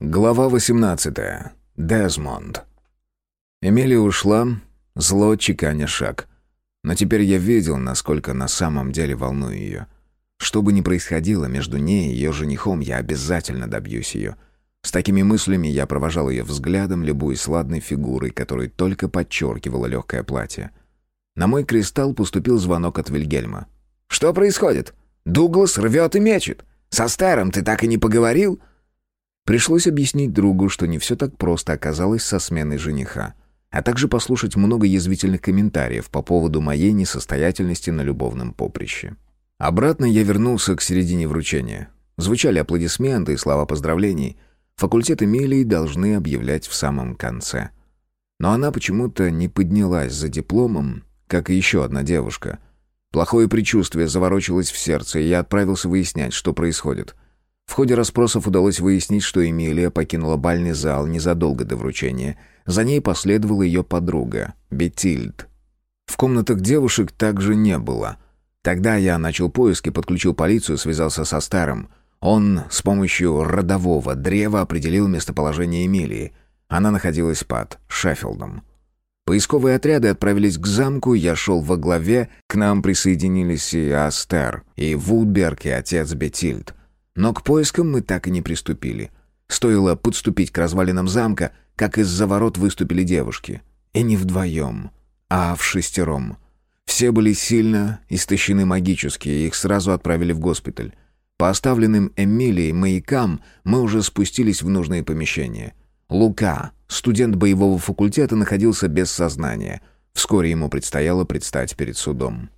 Глава 18. Дезмонд. Эмилия ушла, зло чеканя шаг. Но теперь я видел, насколько на самом деле волную ее. Что бы ни происходило между ней и ее женихом, я обязательно добьюсь ее. С такими мыслями я провожал ее взглядом, любуясь сладной фигурой, которую только подчеркивало легкое платье. На мой кристалл поступил звонок от Вильгельма. «Что происходит? Дуглас рвет и мечет. Со старым ты так и не поговорил?» Пришлось объяснить другу, что не все так просто оказалось со сменой жениха, а также послушать много язвительных комментариев по поводу моей несостоятельности на любовном поприще. Обратно я вернулся к середине вручения. Звучали аплодисменты и слова поздравлений. Факультет Эмилии должны объявлять в самом конце. Но она почему-то не поднялась за дипломом, как и еще одна девушка. Плохое предчувствие заворочилось в сердце, и я отправился выяснять, что происходит — в ходе расспросов удалось выяснить, что Эмилия покинула бальный зал незадолго до вручения. За ней последовала ее подруга, Бетильд. В комнатах девушек также не было. Тогда я начал поиски, подключил полицию, связался со старым. Он с помощью родового древа определил местоположение Эмилии. Она находилась под Шеффилдом. Поисковые отряды отправились к замку, я шел во главе, к нам присоединились и Астер, и Вудберг, и отец Бетильд. Но к поискам мы так и не приступили. Стоило подступить к развалинам замка, как из-за ворот выступили девушки. И не вдвоем, а в шестером. Все были сильно истощены магически, и их сразу отправили в госпиталь. По оставленным Эмилией маякам мы уже спустились в нужные помещения. Лука, студент боевого факультета, находился без сознания. Вскоре ему предстояло предстать перед судом.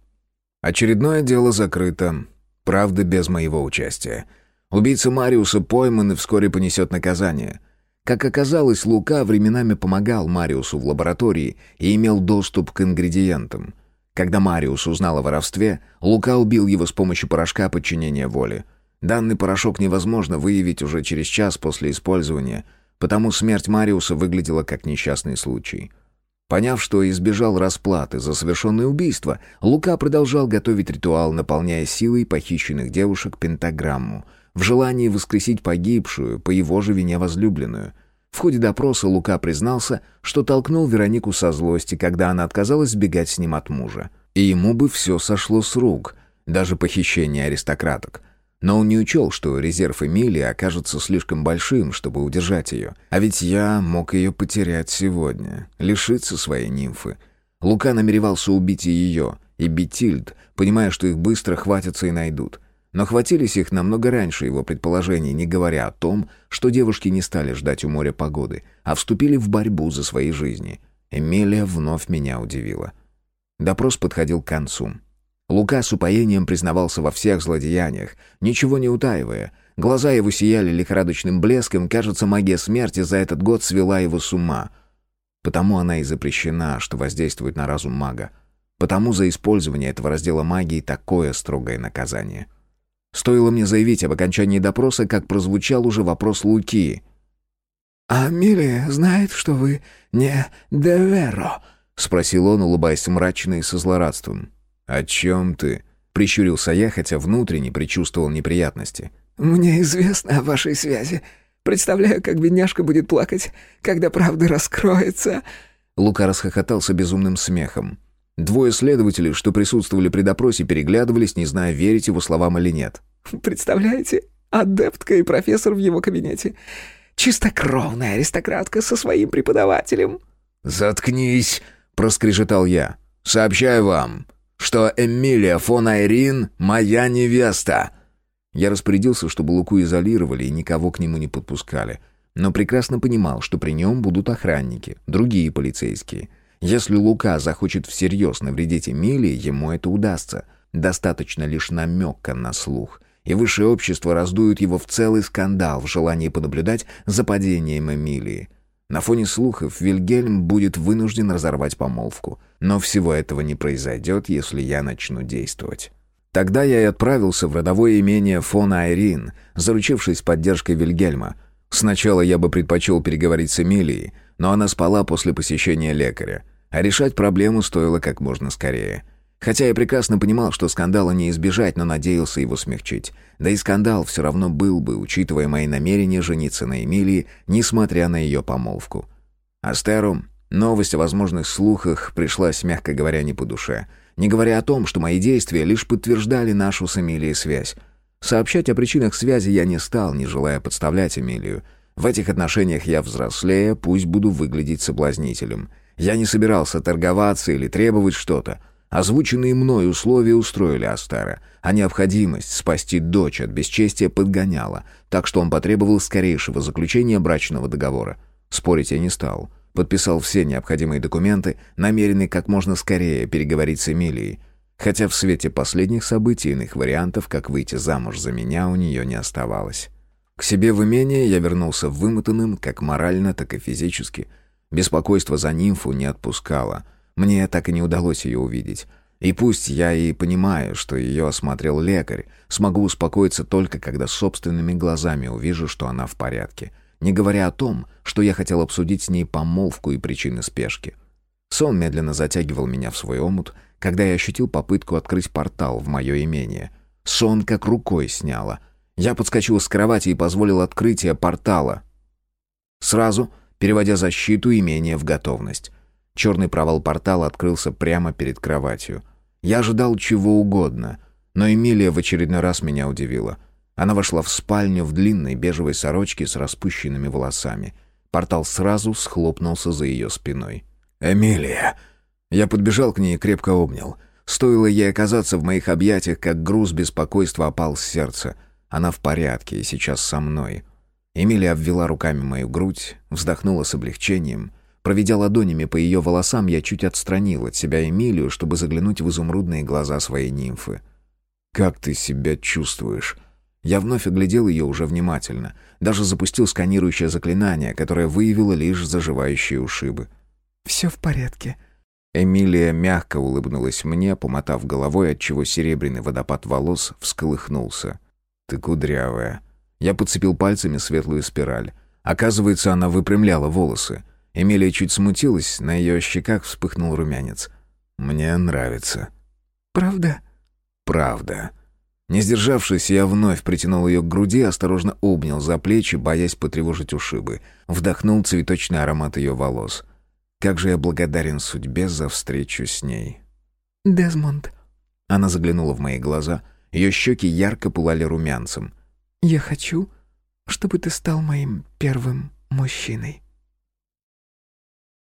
Очередное дело закрыто, правда, без моего участия — Убийца Мариуса пойман и вскоре понесет наказание. Как оказалось, Лука временами помогал Мариусу в лаборатории и имел доступ к ингредиентам. Когда Мариус узнал о воровстве, Лука убил его с помощью порошка подчинения воли. Данный порошок невозможно выявить уже через час после использования, потому смерть Мариуса выглядела как несчастный случай. Поняв, что избежал расплаты за совершенное убийство, Лука продолжал готовить ритуал, наполняя силой похищенных девушек пентаграмму — в желании воскресить погибшую, по его же вине возлюбленную. В ходе допроса Лука признался, что толкнул Веронику со злости, когда она отказалась сбегать с ним от мужа. И ему бы все сошло с рук, даже похищение аристократок. Но он не учел, что резерв Эмилии окажется слишком большим, чтобы удержать ее. А ведь я мог ее потерять сегодня, лишиться своей нимфы. Лука намеревался убить и ее, и Бетильд, понимая, что их быстро хватятся и найдут. Но хватились их намного раньше его предположений, не говоря о том, что девушки не стали ждать у моря погоды, а вступили в борьбу за свои жизни. Эмилия вновь меня удивила. Допрос подходил к концу. Лука с упоением признавался во всех злодеяниях, ничего не утаивая. Глаза его сияли лихорадочным блеском, кажется, магия смерти за этот год свела его с ума. Потому она и запрещена, что воздействует на разум мага. Потому за использование этого раздела магии такое строгое наказание. Стоило мне заявить об окончании допроса, как прозвучал уже вопрос Луки. «А Милия знает, что вы не Деверо?» — спросил он, улыбаясь мрачно и со злорадством. «О чем ты?» — прищурился я, хотя внутренне предчувствовал неприятности. «Мне известно о вашей связи. Представляю, как бедняжка будет плакать, когда правда раскроется». Лука расхохотался безумным смехом. Двое следователей, что присутствовали при допросе, переглядывались, не зная, верить его словам или нет. «Представляете? Адептка и профессор в его кабинете. Чистокровная аристократка со своим преподавателем». «Заткнись!» — проскрежетал я. «Сообщаю вам, что Эмилия фон Айрин — моя невеста!» Я распорядился, чтобы Луку изолировали и никого к нему не подпускали, но прекрасно понимал, что при нем будут охранники, другие полицейские — если Лука захочет всерьез навредить Эмилии, ему это удастся. Достаточно лишь намека на слух. И высшее общество раздует его в целый скандал в желании понаблюдать за падением Эмилии. На фоне слухов Вильгельм будет вынужден разорвать помолвку. Но всего этого не произойдет, если я начну действовать. Тогда я и отправился в родовое имение фон Айрин, заручившись поддержкой Вильгельма. Сначала я бы предпочел переговорить с Эмилией, но она спала после посещения лекаря. А решать проблему стоило как можно скорее. Хотя я прекрасно понимал, что скандала не избежать, но надеялся его смягчить. Да и скандал все равно был бы, учитывая мои намерения жениться на Эмилии, несмотря на ее помолвку. Астеру новость о возможных слухах пришлась, мягко говоря, не по душе. Не говоря о том, что мои действия лишь подтверждали нашу с Эмилией связь. Сообщать о причинах связи я не стал, не желая подставлять Эмилию. В этих отношениях я взрослее, пусть буду выглядеть соблазнителем. Я не собирался торговаться или требовать что-то. Озвученные мной условия устроили Астара, а необходимость спасти дочь от бесчестия подгоняла, так что он потребовал скорейшего заключения брачного договора. Спорить я не стал. Подписал все необходимые документы, намеренный как можно скорее переговорить с Эмилией. Хотя в свете последних событий иных вариантов, как выйти замуж за меня, у нее не оставалось. К себе в имение я вернулся вымотанным, как морально, так и физически. Беспокойство за нимфу не отпускало — мне так и не удалось ее увидеть. И пусть я и понимаю, что ее осмотрел лекарь, смогу успокоиться только, когда собственными глазами увижу, что она в порядке. Не говоря о том, что я хотел обсудить с ней помолвку и причины спешки. Сон медленно затягивал меня в свой омут, когда я ощутил попытку открыть портал в мое имение. Сон как рукой сняло. Я подскочил с кровати и позволил открытие портала. Сразу, переводя защиту имения в готовность. Черный провал портала открылся прямо перед кроватью. Я ожидал чего угодно, но Эмилия в очередной раз меня удивила. Она вошла в спальню в длинной бежевой сорочке с распущенными волосами. Портал сразу схлопнулся за ее спиной. «Эмилия!» Я подбежал к ней и крепко обнял. Стоило ей оказаться в моих объятиях, как груз беспокойства опал с сердца. Она в порядке и сейчас со мной. Эмилия обвела руками мою грудь, вздохнула с облегчением — Проведя ладонями по ее волосам, я чуть отстранил от себя Эмилию, чтобы заглянуть в изумрудные глаза своей нимфы. «Как ты себя чувствуешь?» Я вновь оглядел ее уже внимательно. Даже запустил сканирующее заклинание, которое выявило лишь заживающие ушибы. «Все в порядке». Эмилия мягко улыбнулась мне, помотав головой, отчего серебряный водопад волос всколыхнулся. «Ты кудрявая». Я подцепил пальцами светлую спираль. Оказывается, она выпрямляла волосы. Эмилия чуть смутилась, на ее щеках вспыхнул румянец. «Мне нравится». «Правда?» «Правда». Не сдержавшись, я вновь притянул ее к груди, осторожно обнял за плечи, боясь потревожить ушибы. Вдохнул цветочный аромат ее волос. Как же я благодарен судьбе за встречу с ней. «Дезмонд». Она заглянула в мои глаза. Ее щеки ярко пылали румянцем. «Я хочу, чтобы ты стал моим первым мужчиной».